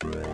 Bruh.